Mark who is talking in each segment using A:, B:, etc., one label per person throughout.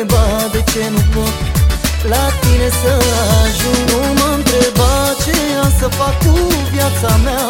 A: întreba
B: de
A: ce nu pot La tine să ajung? Nu mă întreba ce am să fac cu viața mea.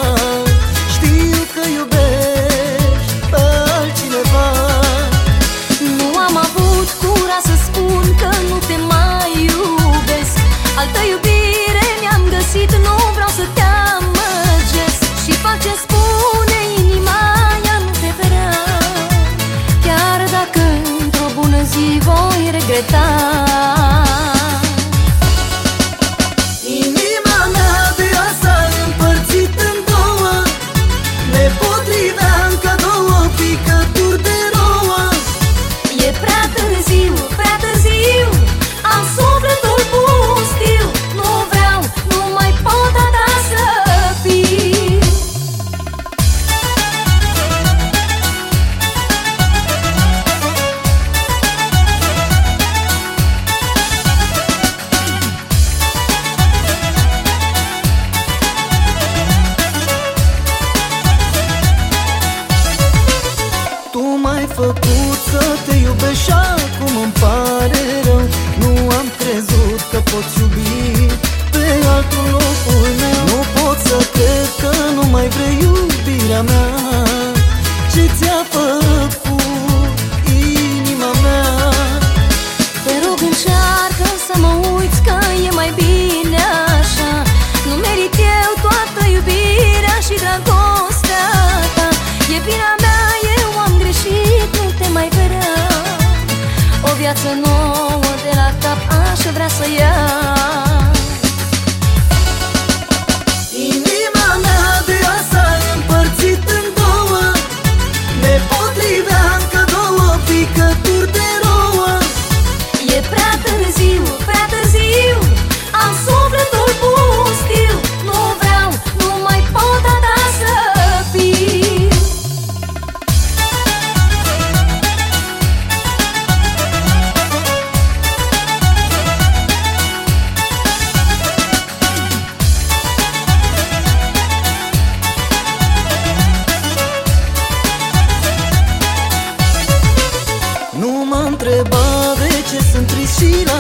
A: viață nouă de
B: la cap aș vrea să iau.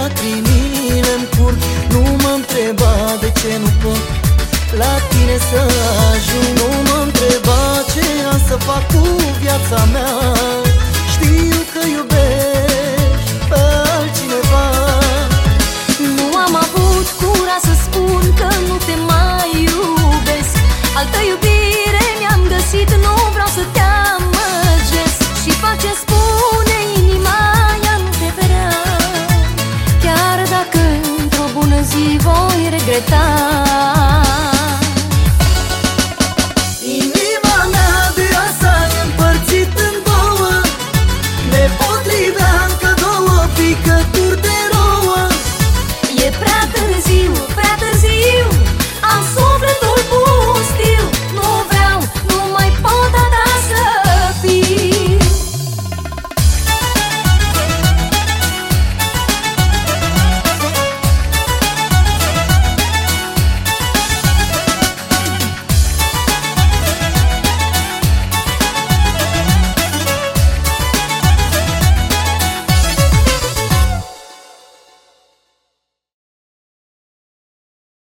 B: Смотри करता